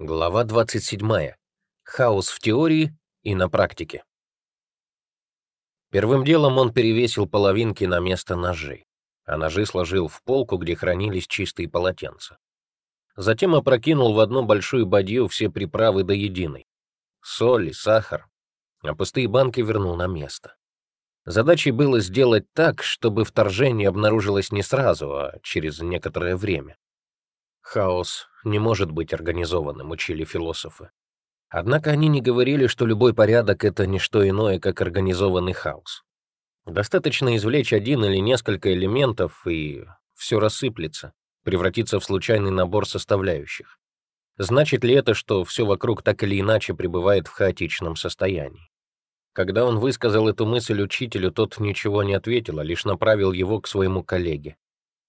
Глава 27. Хаос в теории и на практике. Первым делом он перевесил половинки на место ножей, а ножи сложил в полку, где хранились чистые полотенца. Затем опрокинул в одну большую бадью все приправы до единой. Соль и сахар, а пустые банки вернул на место. Задачей было сделать так, чтобы вторжение обнаружилось не сразу, а через некоторое время. Хаос не может быть организованным, учили философы. Однако они не говорили, что любой порядок — это не что иное, как организованный хаос. Достаточно извлечь один или несколько элементов, и все рассыплется, превратится в случайный набор составляющих. Значит ли это, что все вокруг так или иначе пребывает в хаотичном состоянии? Когда он высказал эту мысль учителю, тот ничего не ответил, а лишь направил его к своему коллеге.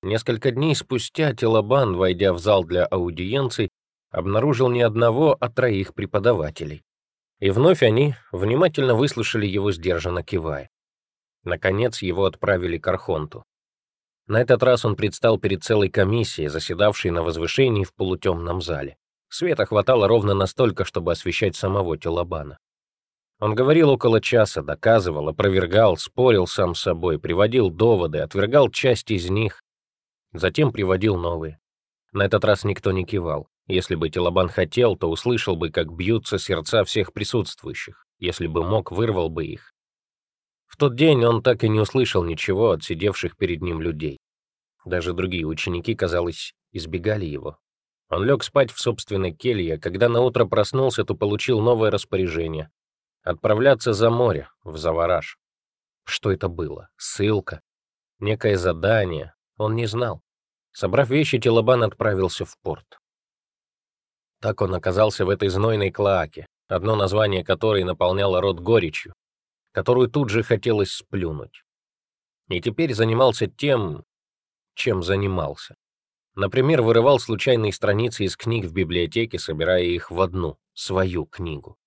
Несколько дней спустя Телобан, войдя в зал для аудиенций, обнаружил не одного, а троих преподавателей. И вновь они внимательно выслушали его сдержанно кивая. Наконец его отправили к Архонту. На этот раз он предстал перед целой комиссией, заседавшей на возвышении в полутемном зале. Света хватало ровно настолько, чтобы освещать самого Телобана. Он говорил около часа, доказывал, опровергал, спорил сам с собой, приводил доводы, отвергал часть из них, Затем приводил новые. На этот раз никто не кивал. Если бы Телобан хотел, то услышал бы, как бьются сердца всех присутствующих. Если бы мог, вырвал бы их. В тот день он так и не услышал ничего от сидевших перед ним людей. Даже другие ученики, казалось, избегали его. Он лег спать в собственной келье, а когда наутро проснулся, то получил новое распоряжение — отправляться за море, в Завараж. Что это было? Ссылка? Некое задание? Он не знал. Собрав вещи, Телобан отправился в порт. Так он оказался в этой знойной клоаке, одно название которой наполняло рот горечью, которую тут же хотелось сплюнуть. И теперь занимался тем, чем занимался. Например, вырывал случайные страницы из книг в библиотеке, собирая их в одну, свою книгу.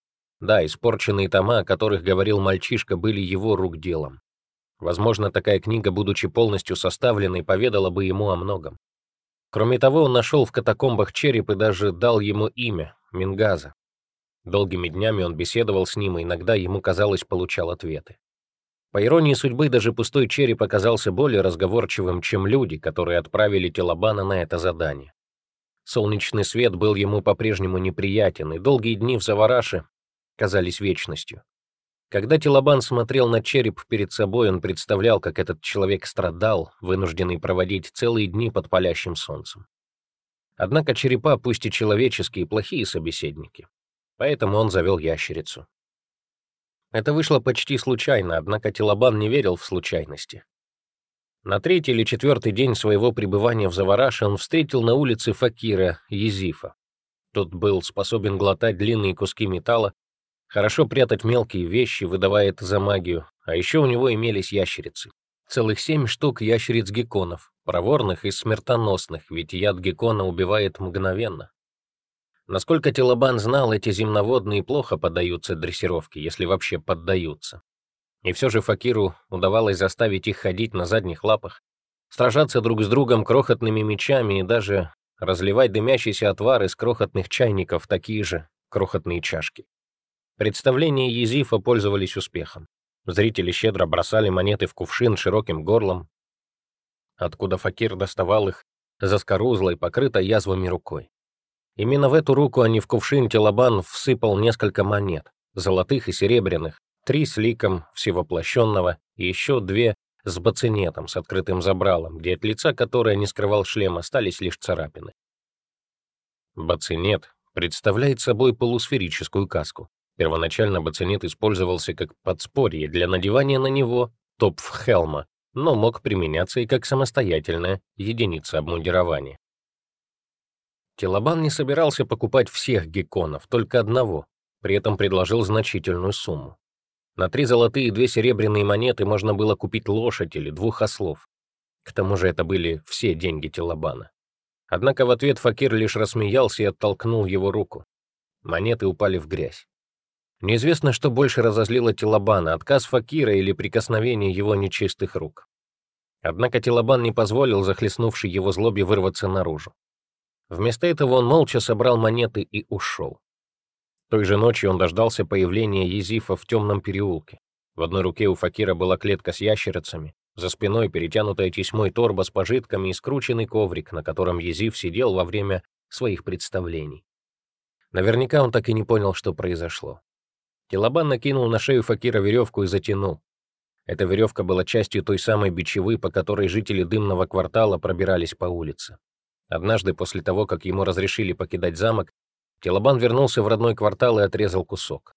Да, испорченные тома, о которых говорил мальчишка, были его рук делом. Возможно, такая книга, будучи полностью составленной, поведала бы ему о многом. Кроме того, он нашел в катакомбах череп и даже дал ему имя — Мингаза. Долгими днями он беседовал с ним, и иногда ему казалось, получал ответы. По иронии судьбы, даже пустой череп оказался более разговорчивым, чем люди, которые отправили Телобана на это задание. Солнечный свет был ему по-прежнему неприятен, и долгие дни в Завараше казались вечностью. Когда Телобан смотрел на череп перед собой, он представлял, как этот человек страдал, вынужденный проводить целые дни под палящим солнцем. Однако черепа, пусть и человеческие, плохие собеседники. Поэтому он завел ящерицу. Это вышло почти случайно, однако Телобан не верил в случайности. На третий или четвертый день своего пребывания в Завараше он встретил на улице Факира Езифа. Тот был способен глотать длинные куски металла, Хорошо прятать мелкие вещи, выдавая это за магию. А еще у него имелись ящерицы. Целых семь штук ящериц-гекконов, проворных и смертоносных, ведь яд геккона убивает мгновенно. Насколько Телобан знал, эти земноводные плохо поддаются дрессировке, если вообще поддаются. И все же Факиру удавалось заставить их ходить на задних лапах, сражаться друг с другом крохотными мечами и даже разливать дымящийся отвар из крохотных чайников такие же крохотные чашки. Представления Езифа пользовались успехом. Зрители щедро бросали монеты в кувшин широким горлом, откуда факир доставал их заскорузлой, покрытой язвами рукой. Именно в эту руку, а не в кувшин, Телобан всыпал несколько монет, золотых и серебряных, три с ликом всевоплощенного и еще две с бацинетом, с открытым забралом, где от лица, которое не скрывал шлем, остались лишь царапины. Бацинет представляет собой полусферическую каску, Первоначально бацинет использовался как подспорье для надевания на него топф-хелма, но мог применяться и как самостоятельная единица обмундирования. Телобан не собирался покупать всех гекконов, только одного, при этом предложил значительную сумму. На три золотые и две серебряные монеты можно было купить лошадь или двух ослов. К тому же это были все деньги Телобана. Однако в ответ Факир лишь рассмеялся и оттолкнул его руку. Монеты упали в грязь. Неизвестно, что больше разозлило Телобана, отказ Факира или прикосновение его нечистых рук. Однако Телобан не позволил захлестнувшей его злобе вырваться наружу. Вместо этого он молча собрал монеты и ушел. Той же ночью он дождался появления Езифа в темном переулке. В одной руке у Факира была клетка с ящерицами, за спиной перетянутая тесьмой торба с пожитками и скрученный коврик, на котором Езиф сидел во время своих представлений. Наверняка он так и не понял, что произошло. Телобан накинул на шею Факира веревку и затянул. Эта веревка была частью той самой бичевы, по которой жители дымного квартала пробирались по улице. Однажды, после того, как ему разрешили покидать замок, Телобан вернулся в родной квартал и отрезал кусок.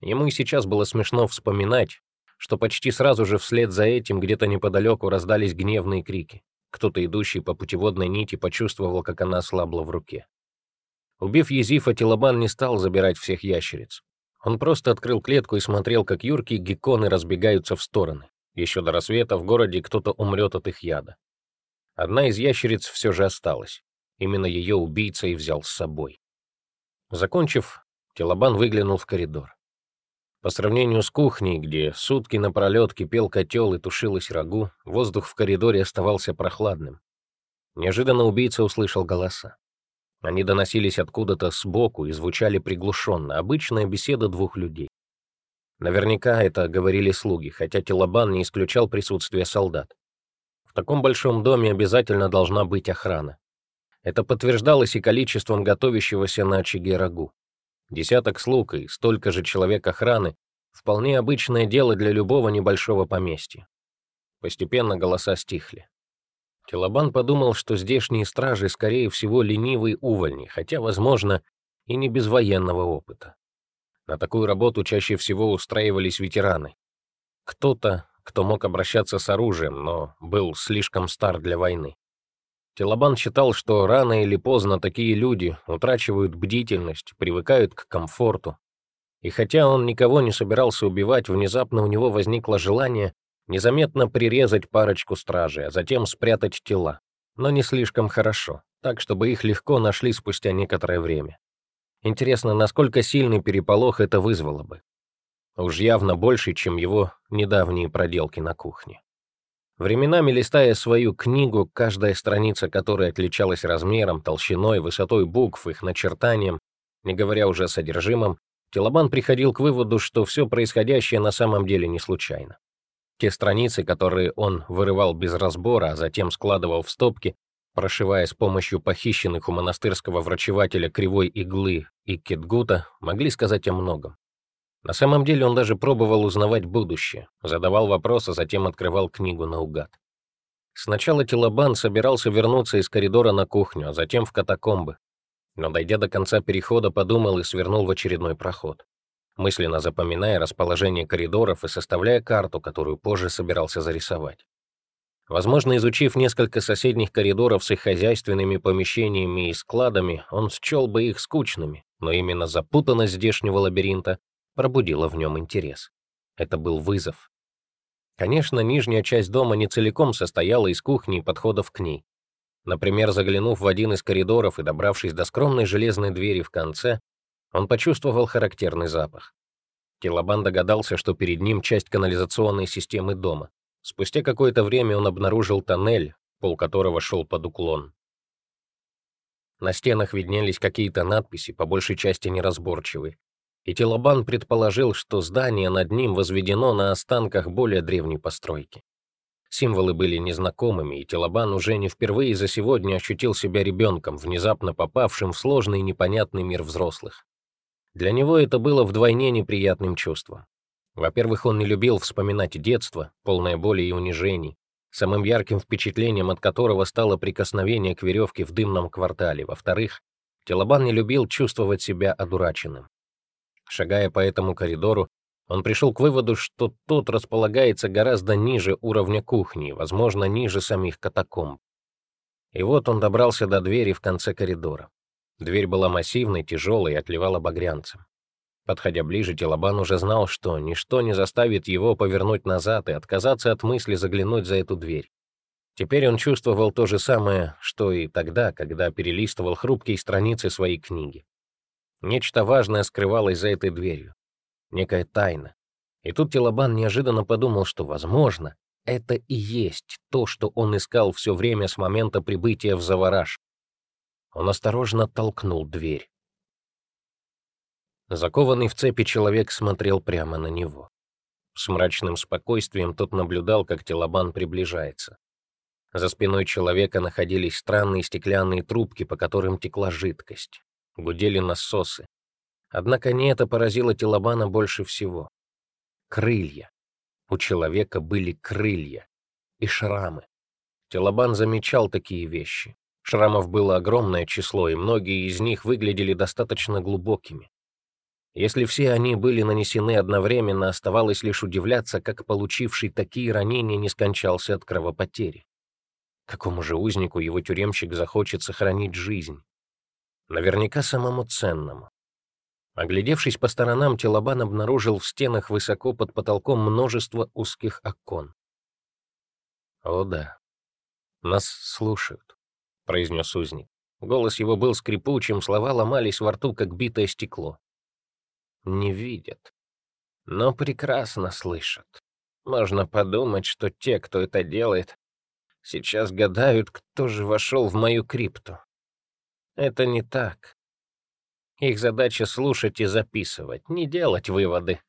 Ему и сейчас было смешно вспоминать, что почти сразу же вслед за этим где-то неподалеку раздались гневные крики. Кто-то, идущий по путеводной нити, почувствовал, как она ослабла в руке. Убив Езифа, Телобан не стал забирать всех ящериц. Он просто открыл клетку и смотрел, как юркие гекконы разбегаются в стороны. Еще до рассвета в городе кто-то умрет от их яда. Одна из ящериц все же осталась. Именно ее убийца и взял с собой. Закончив, Телобан выглянул в коридор. По сравнению с кухней, где сутки напролет кипел котел и тушилось рагу, воздух в коридоре оставался прохладным. Неожиданно убийца услышал голоса. Они доносились откуда-то сбоку и звучали приглушенно, обычная беседа двух людей. Наверняка это говорили слуги, хотя Телобан не исключал присутствие солдат. В таком большом доме обязательно должна быть охрана. Это подтверждалось и количеством готовящегося на очаге рагу. Десяток слуг и столько же человек охраны — вполне обычное дело для любого небольшого поместья. Постепенно голоса стихли. Телобан подумал, что здешние стражи, скорее всего, ленивые увольни, хотя, возможно, и не без военного опыта. На такую работу чаще всего устраивались ветераны. Кто-то, кто мог обращаться с оружием, но был слишком стар для войны. Телобан считал, что рано или поздно такие люди утрачивают бдительность, привыкают к комфорту. И хотя он никого не собирался убивать, внезапно у него возникло желание незаметно прирезать парочку стражей, а затем спрятать тела. Но не слишком хорошо, так, чтобы их легко нашли спустя некоторое время. Интересно, насколько сильный переполох это вызвало бы. Уж явно больше, чем его недавние проделки на кухне. Временами листая свою книгу, каждая страница которой отличалась размером, толщиной, высотой букв, их начертанием, не говоря уже о содержимом, Телобан приходил к выводу, что все происходящее на самом деле не случайно. Те страницы, которые он вырывал без разбора, а затем складывал в стопки, прошивая с помощью похищенных у монастырского врачевателя кривой иглы и кетгута, могли сказать о многом. На самом деле он даже пробовал узнавать будущее, задавал вопросы, затем открывал книгу наугад. Сначала Телобан собирался вернуться из коридора на кухню, а затем в катакомбы. Но, дойдя до конца перехода, подумал и свернул в очередной проход, мысленно запоминая расположение коридоров и составляя карту, которую позже собирался зарисовать. Возможно, изучив несколько соседних коридоров с их хозяйственными помещениями и складами, он счел бы их скучными, но именно запутанность здешнего лабиринта пробудило в нем интерес. Это был вызов. Конечно, нижняя часть дома не целиком состояла из кухни и подходов к ней. Например, заглянув в один из коридоров и добравшись до скромной железной двери в конце, он почувствовал характерный запах. Телобан догадался, что перед ним часть канализационной системы дома. Спустя какое-то время он обнаружил тоннель, пол которого шел под уклон. На стенах виднелись какие-то надписи, по большей части неразборчивые и Телобан предположил, что здание над ним возведено на останках более древней постройки. Символы были незнакомыми, и Телобан уже не впервые за сегодня ощутил себя ребенком, внезапно попавшим в сложный и непонятный мир взрослых. Для него это было вдвойне неприятным чувством. Во-первых, он не любил вспоминать детство, полное боли и унижений, самым ярким впечатлением от которого стало прикосновение к веревке в дымном квартале. Во-вторых, Телобан не любил чувствовать себя одураченным. Шагая по этому коридору, он пришел к выводу, что тот располагается гораздо ниже уровня кухни, возможно, ниже самих катакомб. И вот он добрался до двери в конце коридора. Дверь была массивной, тяжелой и отливала багрянцем. Подходя ближе, Телобан уже знал, что ничто не заставит его повернуть назад и отказаться от мысли заглянуть за эту дверь. Теперь он чувствовал то же самое, что и тогда, когда перелистывал хрупкие страницы своей книги. Нечто важное скрывалось за этой дверью. Некая тайна. И тут Телобан неожиданно подумал, что, возможно, это и есть то, что он искал все время с момента прибытия в Завараж. Он осторожно толкнул дверь. Закованный в цепи человек смотрел прямо на него. С мрачным спокойствием тот наблюдал, как Телобан приближается. За спиной человека находились странные стеклянные трубки, по которым текла жидкость. Гудели насосы. Однако не это поразило Телобана больше всего. Крылья. У человека были крылья и шрамы. Телобан замечал такие вещи. Шрамов было огромное число, и многие из них выглядели достаточно глубокими. Если все они были нанесены одновременно, оставалось лишь удивляться, как получивший такие ранения не скончался от кровопотери. Какому же узнику его тюремщик захочет сохранить жизнь? Наверняка самому ценному. Оглядевшись по сторонам, Телобан обнаружил в стенах высоко под потолком множество узких окон. «О да, нас слушают», — произнес узник. Голос его был скрипучим, слова ломались во рту, как битое стекло не видят, но прекрасно слышат. Можно подумать, что те, кто это делает, сейчас гадают, кто же вошел в мою крипту. Это не так. Их задача слушать и записывать, не делать выводы.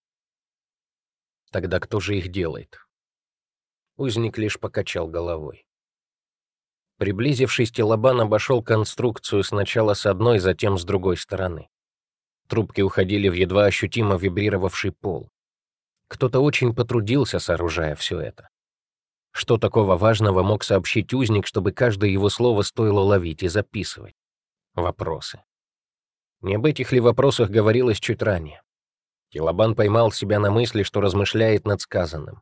Тогда кто же их делает? Узник лишь покачал головой. Приблизившись, Телобан обошел конструкцию сначала с одной, затем с другой стороны. Трубки уходили в едва ощутимо вибрировавший пол. Кто-то очень потрудился, сооружая все это. Что такого важного мог сообщить узник, чтобы каждое его слово стоило ловить и записывать? Вопросы. Не об этих ли вопросах говорилось чуть ранее? Килобан поймал себя на мысли, что размышляет над сказанным.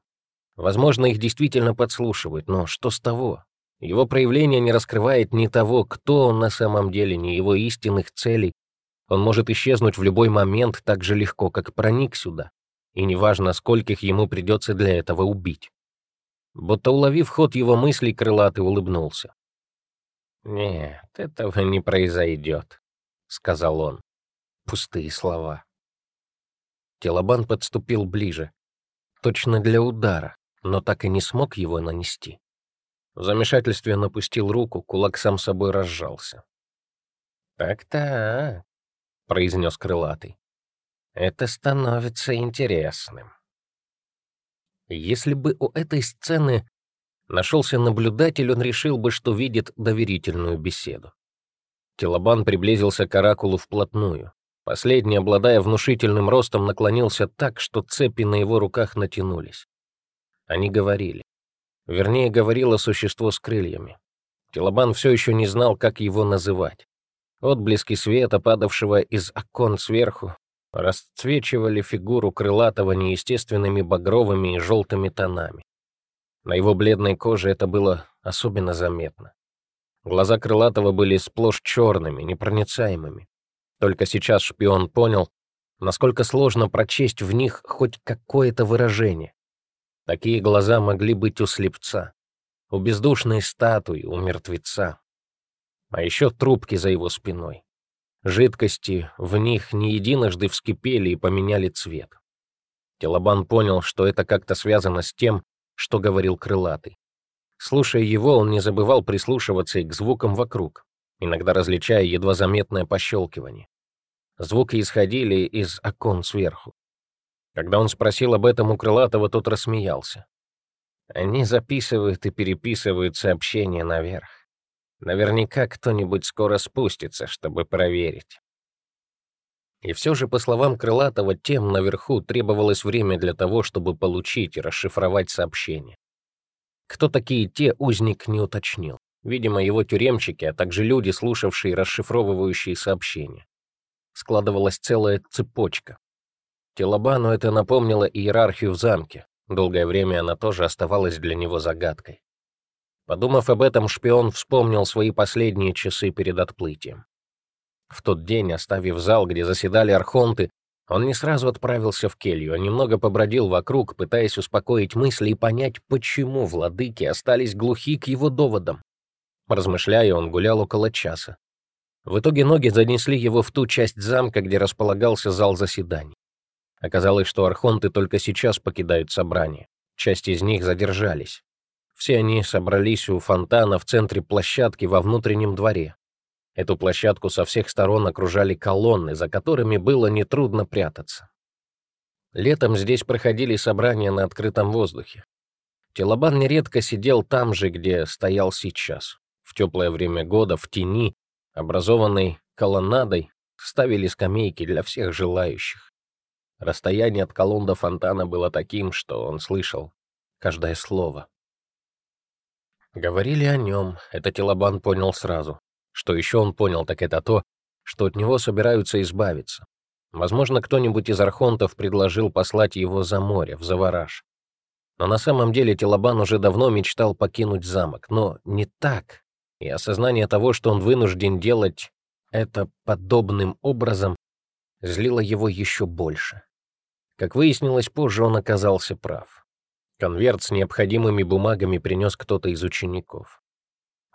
Возможно, их действительно подслушивают, но что с того? Его проявление не раскрывает ни того, кто он на самом деле, ни его истинных целей, он может исчезнуть в любой момент так же легко, как проник сюда, и неважно, скольких ему придется для этого убить. Будто уловив ход его мыслей, крылатый улыбнулся. «Нет, этого не произойдет», — сказал он. Пустые слова. Телобан подступил ближе, точно для удара, но так и не смог его нанести. В замешательстве напустил руку, кулак сам собой разжался. «Так-так, — произнес крылатый. «Это становится интересным». Если бы у этой сцены нашелся наблюдатель, он решил бы, что видит доверительную беседу. Телобан приблизился к оракулу вплотную. Последний, обладая внушительным ростом, наклонился так, что цепи на его руках натянулись. Они говорили. Вернее, говорило существо с крыльями. Телобан все еще не знал, как его называть. Отблески света, падавшего из окон сверху, расцвечивали фигуру крылатого неестественными багровыми и желтыми тонами. На его бледной коже это было особенно заметно. Глаза крылатого были сплошь черными, непроницаемыми. Только сейчас шпион понял, насколько сложно прочесть в них хоть какое-то выражение. Такие глаза могли быть у слепца, у бездушной статуи, у мертвеца. А еще трубки за его спиной. Жидкости в них не единожды вскипели и поменяли цвет. Телобан понял, что это как-то связано с тем, что говорил крылатый. Слушая его, он не забывал прислушиваться и к звукам вокруг, иногда различая едва заметное пощелкивание. Звуки исходили из окон сверху. Когда он спросил об этом у Крылатого, тот рассмеялся. Они записывают и переписывают сообщения наверх. Наверняка кто-нибудь скоро спустится, чтобы проверить. И все же, по словам Крылатого, тем наверху требовалось время для того, чтобы получить и расшифровать сообщение. Кто такие те, узник не уточнил. Видимо, его тюремщики, а также люди, слушавшие расшифровывающие сообщения. Складывалась целая цепочка. Телобану это напомнило иерархию в замке. Долгое время она тоже оставалась для него загадкой. Подумав об этом, шпион вспомнил свои последние часы перед отплытием. В тот день, оставив зал, где заседали архонты, он не сразу отправился в келью, а немного побродил вокруг, пытаясь успокоить мысли и понять, почему владыки остались глухи к его доводам. Размышляя, он гулял около часа. В итоге ноги занесли его в ту часть замка, где располагался зал заседаний. Оказалось, что архонты только сейчас покидают собрание. Часть из них задержались. Все они собрались у фонтана в центре площадки во внутреннем дворе. Эту площадку со всех сторон окружали колонны, за которыми было нетрудно прятаться. Летом здесь проходили собрания на открытом воздухе. Телобан нередко сидел там же, где стоял сейчас. В теплое время года, в тени, образованной колоннадой, ставили скамейки для всех желающих. Расстояние от колонн до фонтана было таким, что он слышал каждое слово. Говорили о нем, это Телобан понял сразу. Что еще он понял, так это то, что от него собираются избавиться. Возможно, кто-нибудь из архонтов предложил послать его за море, в Завараж. Но на самом деле Телобан уже давно мечтал покинуть замок, но не так. И осознание того, что он вынужден делать это подобным образом, злило его еще больше. Как выяснилось позже, он оказался прав. Конверт с необходимыми бумагами принес кто-то из учеников.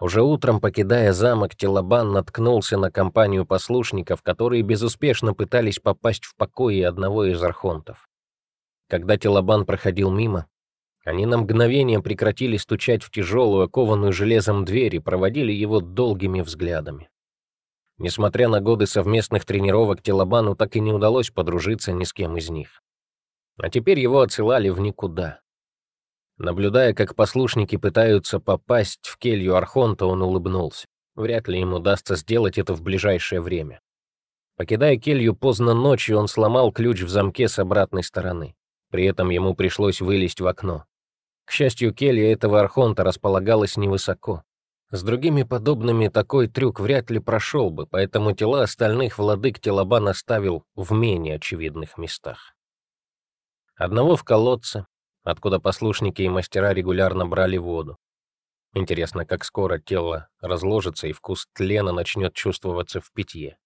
Уже утром, покидая замок, Телобан наткнулся на компанию послушников, которые безуспешно пытались попасть в покои одного из архонтов. Когда Телобан проходил мимо, они на мгновение прекратили стучать в тяжелую, окованную железом дверь и проводили его долгими взглядами. Несмотря на годы совместных тренировок, Телобану так и не удалось подружиться ни с кем из них. А теперь его отсылали в никуда. Наблюдая, как послушники пытаются попасть в келью Архонта, он улыбнулся. Вряд ли им удастся сделать это в ближайшее время. Покидая келью поздно ночью, он сломал ключ в замке с обратной стороны. При этом ему пришлось вылезть в окно. К счастью, келья этого Архонта располагалась невысоко. С другими подобными такой трюк вряд ли прошел бы, поэтому тела остальных владык Телобан оставил в менее очевидных местах. Одного в колодце, откуда послушники и мастера регулярно брали воду. Интересно, как скоро тело разложится и вкус тлена начнет чувствоваться в питье.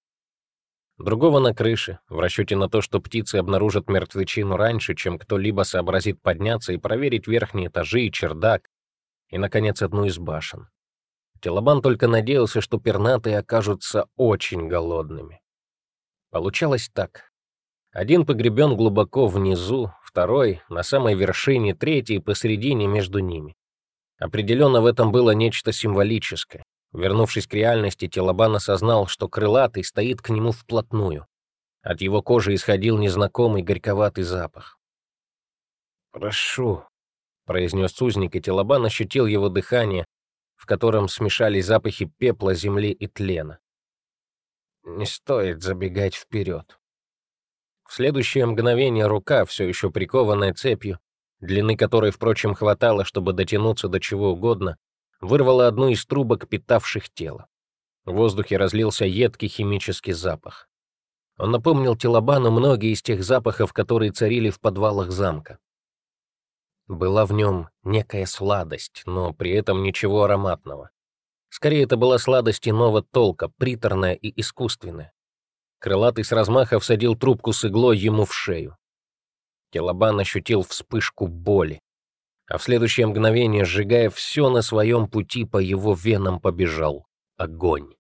Другого на крыше, в расчете на то, что птицы обнаружат мертвечину раньше, чем кто-либо сообразит подняться и проверить верхние этажи и чердак, и, наконец, одну из башен. Телобан только надеялся, что пернатые окажутся очень голодными. Получалось так. Один погребен глубоко внизу, второй — на самой вершине, третий — посередине между ними. Определенно в этом было нечто символическое. Вернувшись к реальности, Телобан осознал, что крылатый стоит к нему вплотную. От его кожи исходил незнакомый горьковатый запах. «Прошу», — произнес узник, и Телобан ощутил его дыхание, в котором смешались запахи пепла, земли и тлена. «Не стоит забегать вперед. В следующее мгновение рука, все еще прикованная цепью, длины которой, впрочем, хватало, чтобы дотянуться до чего угодно, вырвала одну из трубок, питавших тело. В воздухе разлился едкий химический запах. Он напомнил Телобану многие из тех запахов, которые царили в подвалах замка. Была в нем некая сладость, но при этом ничего ароматного. Скорее, это была сладость иного толка, приторная и искусственная. Крылатый с размаха всадил трубку с иглой ему в шею. Келобан ощутил вспышку боли, а в следующее мгновение, сжигая все на своем пути, по его венам побежал огонь.